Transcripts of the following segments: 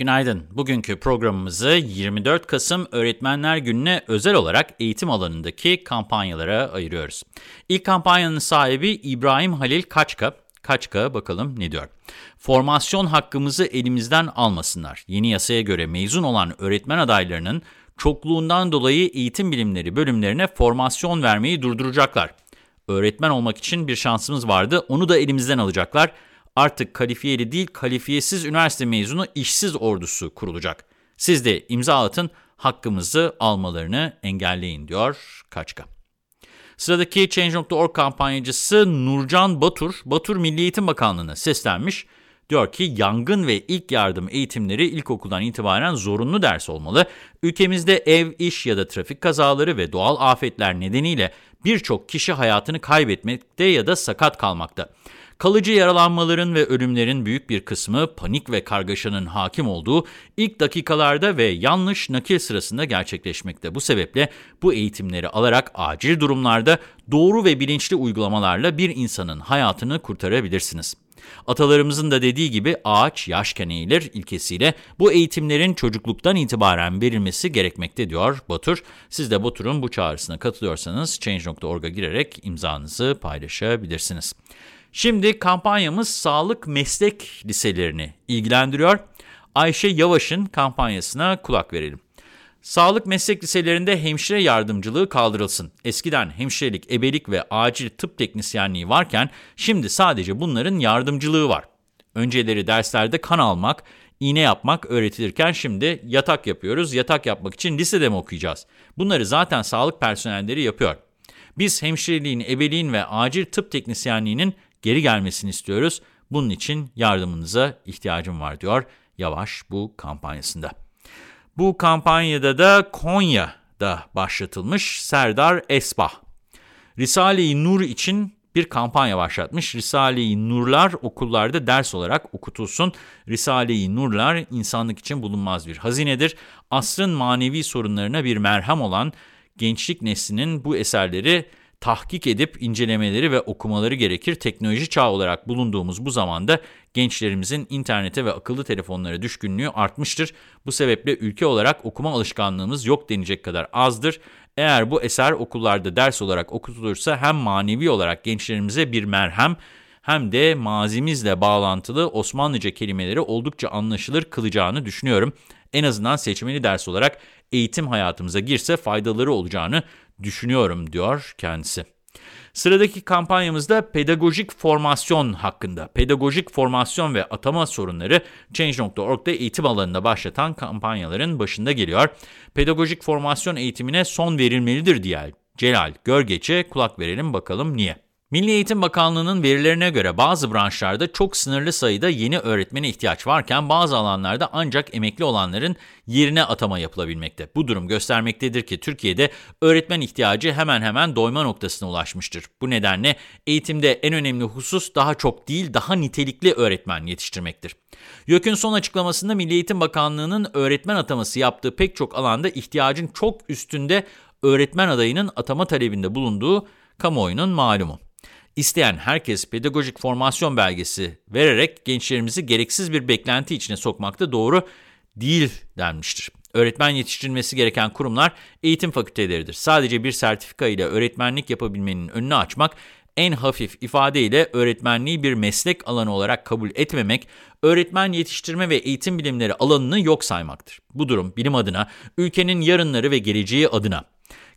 Günaydın. Bugünkü programımızı 24 Kasım Öğretmenler Günü'ne özel olarak eğitim alanındaki kampanyalara ayırıyoruz. İlk kampanyanın sahibi İbrahim Halil Kaçka. Kaçka bakalım ne diyor? Formasyon hakkımızı elimizden almasınlar. Yeni yasaya göre mezun olan öğretmen adaylarının çokluğundan dolayı eğitim bilimleri bölümlerine formasyon vermeyi durduracaklar. Öğretmen olmak için bir şansımız vardı, onu da elimizden alacaklar artık kalifiyeli değil kalifiyesiz üniversite mezunu işsiz ordusu kurulacak. Siz de imza atın hakkımızı almalarını engelleyin diyor Kaçka. Sıradaki Change.org kampanyacısı Nurcan Batur, Batur Milli Eğitim Bakanlığı'na seslenmiş. Diyor ki yangın ve ilk yardım eğitimleri ilkokuldan itibaren zorunlu ders olmalı. Ülkemizde ev, iş ya da trafik kazaları ve doğal afetler nedeniyle birçok kişi hayatını kaybetmekte ya da sakat kalmakta. Kalıcı yaralanmaların ve ölümlerin büyük bir kısmı panik ve kargaşanın hakim olduğu ilk dakikalarda ve yanlış nakil sırasında gerçekleşmekte. Bu sebeple bu eğitimleri alarak acil durumlarda doğru ve bilinçli uygulamalarla bir insanın hayatını kurtarabilirsiniz. Atalarımızın da dediği gibi ağaç yaşken eğilir ilkesiyle bu eğitimlerin çocukluktan itibaren verilmesi gerekmekte diyor Batur. Siz de Batur'un bu çağrısına katılıyorsanız Change.org'a girerek imzanızı paylaşabilirsiniz. Şimdi kampanyamız sağlık meslek liselerini ilgilendiriyor. Ayşe Yavaş'ın kampanyasına kulak verelim. Sağlık meslek liselerinde hemşire yardımcılığı kaldırılsın. Eskiden hemşirelik, ebelik ve acil tıp teknisyenliği varken şimdi sadece bunların yardımcılığı var. Önceleri derslerde kan almak, iğne yapmak öğretilirken şimdi yatak yapıyoruz. Yatak yapmak için lisede mi okuyacağız? Bunları zaten sağlık personelleri yapıyor. Biz hemşireliğin, ebeliğin ve acil tıp teknisyenliğinin geri gelmesini istiyoruz. Bunun için yardımınıza ihtiyacım var diyor Yavaş bu kampanyasında. Bu kampanyada da Konya'da başlatılmış Serdar Esbah. Risale-i Nur için bir kampanya başlatmış. Risale-i Nurlar okullarda ders olarak okutulsun. Risale-i Nurlar insanlık için bulunmaz bir hazinedir. Asrın manevi sorunlarına bir merhem olan gençlik neslinin bu eserleri tahkik edip incelemeleri ve okumaları gerekir. Teknoloji çağı olarak bulunduğumuz bu zamanda gençlerimizin internete ve akıllı telefonlara düşkünlüğü artmıştır. Bu sebeple ülke olarak okuma alışkanlığımız yok denecek kadar azdır. Eğer bu eser okullarda ders olarak okutulursa hem manevi olarak gençlerimize bir merhem hem de mazimizle bağlantılı Osmanlıca kelimeleri oldukça anlaşılır kılacağını düşünüyorum. En azından seçmeli ders olarak eğitim hayatımıza girse faydaları olacağını düşünüyorum diyor kendisi. Sıradaki kampanyamızda pedagojik formasyon hakkında. Pedagojik formasyon ve atama sorunları Change.org'da eğitim alanında başlatan kampanyaların başında geliyor. Pedagojik formasyon eğitimine son verilmelidir diye Celal Görgeç'e kulak verelim bakalım niye. Milli Eğitim Bakanlığı'nın verilerine göre bazı branşlarda çok sınırlı sayıda yeni öğretmene ihtiyaç varken bazı alanlarda ancak emekli olanların yerine atama yapılabilmekte. Bu durum göstermektedir ki Türkiye'de öğretmen ihtiyacı hemen hemen doyma noktasına ulaşmıştır. Bu nedenle eğitimde en önemli husus daha çok değil daha nitelikli öğretmen yetiştirmektir. YÖK'ün son açıklamasında Milli Eğitim Bakanlığı'nın öğretmen ataması yaptığı pek çok alanda ihtiyacın çok üstünde öğretmen adayının atama talebinde bulunduğu kamuoyunun malumu. İsteyen herkes pedagojik formasyon belgesi vererek gençlerimizi gereksiz bir beklenti içine sokmakta doğru değil denmiştir. Öğretmen yetiştirilmesi gereken kurumlar eğitim fakülteleridir. Sadece bir sertifika ile öğretmenlik yapabilmenin önünü açmak, en hafif ifadeyle öğretmenliği bir meslek alanı olarak kabul etmemek, öğretmen yetiştirme ve eğitim bilimleri alanını yok saymaktır. Bu durum bilim adına, ülkenin yarınları ve geleceği adına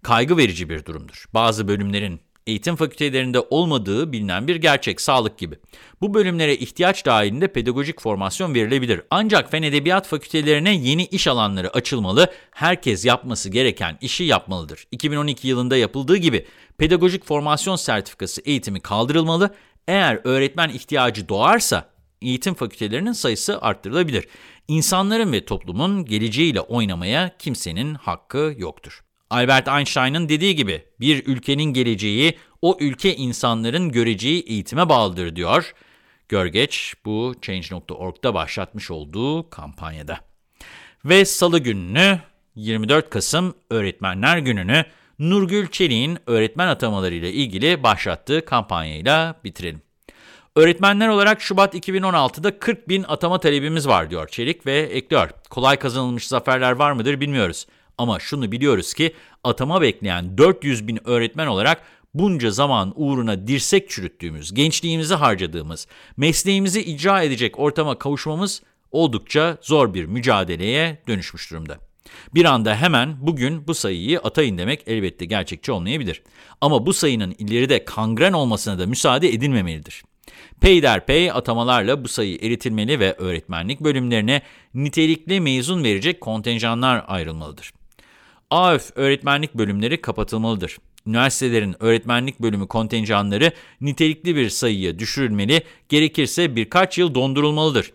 kaygı verici bir durumdur. Bazı bölümlerin eğitim fakültelerinde olmadığı bilinen bir gerçek, sağlık gibi. Bu bölümlere ihtiyaç dahilinde pedagojik formasyon verilebilir. Ancak fen edebiyat fakültelerine yeni iş alanları açılmalı, herkes yapması gereken işi yapmalıdır. 2012 yılında yapıldığı gibi pedagojik formasyon sertifikası eğitimi kaldırılmalı, eğer öğretmen ihtiyacı doğarsa eğitim fakültelerinin sayısı arttırılabilir. İnsanların ve toplumun geleceğiyle oynamaya kimsenin hakkı yoktur. Albert Einstein'ın dediği gibi bir ülkenin geleceği o ülke insanların göreceği eğitime bağlıdır diyor. Görgeç bu Change.org'da başlatmış olduğu kampanyada. Ve salı gününü 24 Kasım Öğretmenler Günü'nü Nurgül Çelik'in öğretmen atamalarıyla ilgili başlattığı kampanyayla bitirelim. Öğretmenler olarak Şubat 2016'da 40 bin atama talebimiz var diyor Çelik ve ekliyor. Kolay kazanılmış zaferler var mıdır bilmiyoruz. Ama şunu biliyoruz ki atama bekleyen 400 bin öğretmen olarak bunca zaman uğruna dirsek çürüttüğümüz, gençliğimizi harcadığımız, mesleğimizi icra edecek ortama kavuşmamız oldukça zor bir mücadeleye dönüşmüş durumda. Bir anda hemen bugün bu sayıyı atayın demek elbette gerçekçi olmayabilir. Ama bu sayının ileride kangren olmasına da müsaade edilmemelidir. Peyderpey atamalarla bu sayı eritilmeli ve öğretmenlik bölümlerine nitelikli mezun verecek kontenjanlar ayrılmalıdır. AÖF öğretmenlik bölümleri kapatılmalıdır. Üniversitelerin öğretmenlik bölümü kontenjanları nitelikli bir sayıya düşürülmeli, gerekirse birkaç yıl dondurulmalıdır.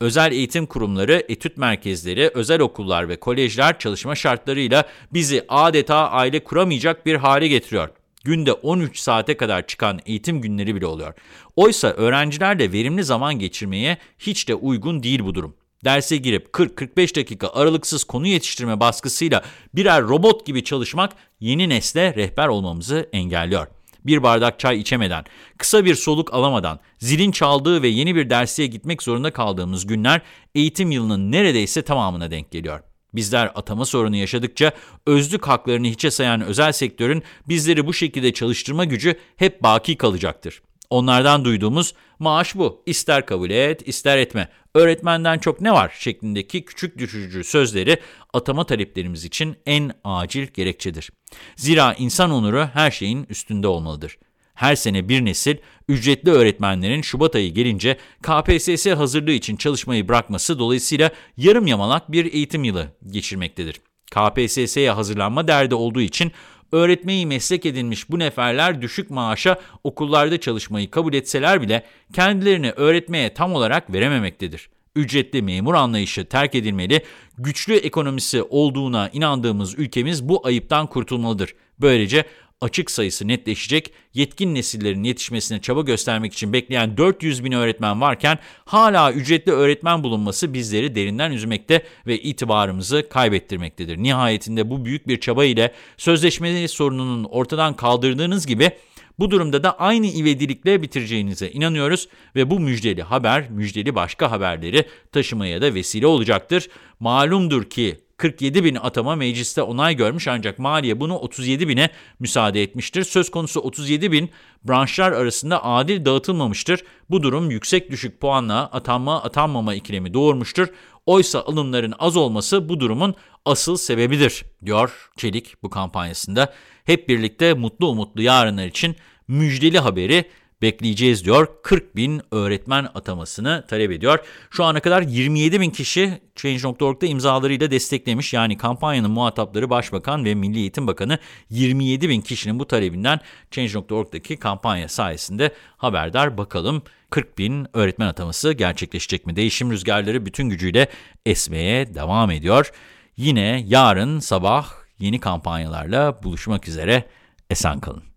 Özel eğitim kurumları, etüt merkezleri, özel okullar ve kolejler çalışma şartlarıyla bizi adeta aile kuramayacak bir hale getiriyor. Günde 13 saate kadar çıkan eğitim günleri bile oluyor. Oysa öğrencilerle verimli zaman geçirmeye hiç de uygun değil bu durum. Derse girip 40-45 dakika aralıksız konu yetiştirme baskısıyla birer robot gibi çalışmak yeni nesle rehber olmamızı engelliyor. Bir bardak çay içemeden, kısa bir soluk alamadan, zilin çaldığı ve yeni bir dersiye gitmek zorunda kaldığımız günler eğitim yılının neredeyse tamamına denk geliyor. Bizler atama sorunu yaşadıkça özlük haklarını hiçe sayan özel sektörün bizleri bu şekilde çalıştırma gücü hep baki kalacaktır. Onlardan duyduğumuz maaş bu. İster kabul et, ister etme. Öğretmenden çok ne var şeklindeki küçük düşürücü sözleri atama taleplerimiz için en acil gerekçedir. Zira insan onuru her şeyin üstünde olmalıdır. Her sene bir nesil ücretli öğretmenlerin Şubat ayı gelince KPSS hazırlığı için çalışmayı bırakması dolayısıyla yarım yamalak bir eğitim yılı geçirmektedir. KPSS'ye hazırlanma derdi olduğu için öğretmeyi meslek edinmiş bu neferler düşük maaşa okullarda çalışmayı kabul etseler bile kendilerini öğretmeye tam olarak verememektedir. Ücretli memur anlayışı terk edilmeli, güçlü ekonomisi olduğuna inandığımız ülkemiz bu ayıptan kurtulmalıdır. Böylece açık sayısı netleşecek, yetkin nesillerin yetişmesine çaba göstermek için bekleyen 400 bin öğretmen varken hala ücretli öğretmen bulunması bizleri derinden üzmekte ve itibarımızı kaybettirmektedir. Nihayetinde bu büyük bir çaba ile sözleşmeli sorununun ortadan kaldırdığınız gibi bu durumda da aynı ivedilikle bitireceğinize inanıyoruz ve bu müjdeli haber, müjdeli başka haberleri taşımaya da vesile olacaktır. Malumdur ki 47 bin atama mecliste onay görmüş ancak maliye bunu 37 bine müsaade etmiştir. Söz konusu 37 bin branşlar arasında adil dağıtılmamıştır. Bu durum yüksek düşük puanla atanma atanmama ikilemi doğurmuştur. Oysa alımların az olması bu durumun asıl sebebidir, diyor Çelik bu kampanyasında. Hep birlikte mutlu umutlu yarınlar için müjdeli haberi bekleyeceğiz diyor. 40 bin öğretmen atamasını talep ediyor. Şu ana kadar 27 bin kişi Change.org'da imzalarıyla desteklemiş. Yani kampanyanın muhatapları Başbakan ve Milli Eğitim Bakanı 27 bin kişinin bu talebinden Change.org'daki kampanya sayesinde haberdar. Bakalım 40 bin öğretmen ataması gerçekleşecek mi? Değişim rüzgarları bütün gücüyle esmeye devam ediyor. Yine yarın sabah yeni kampanyalarla buluşmak üzere. Esen kalın.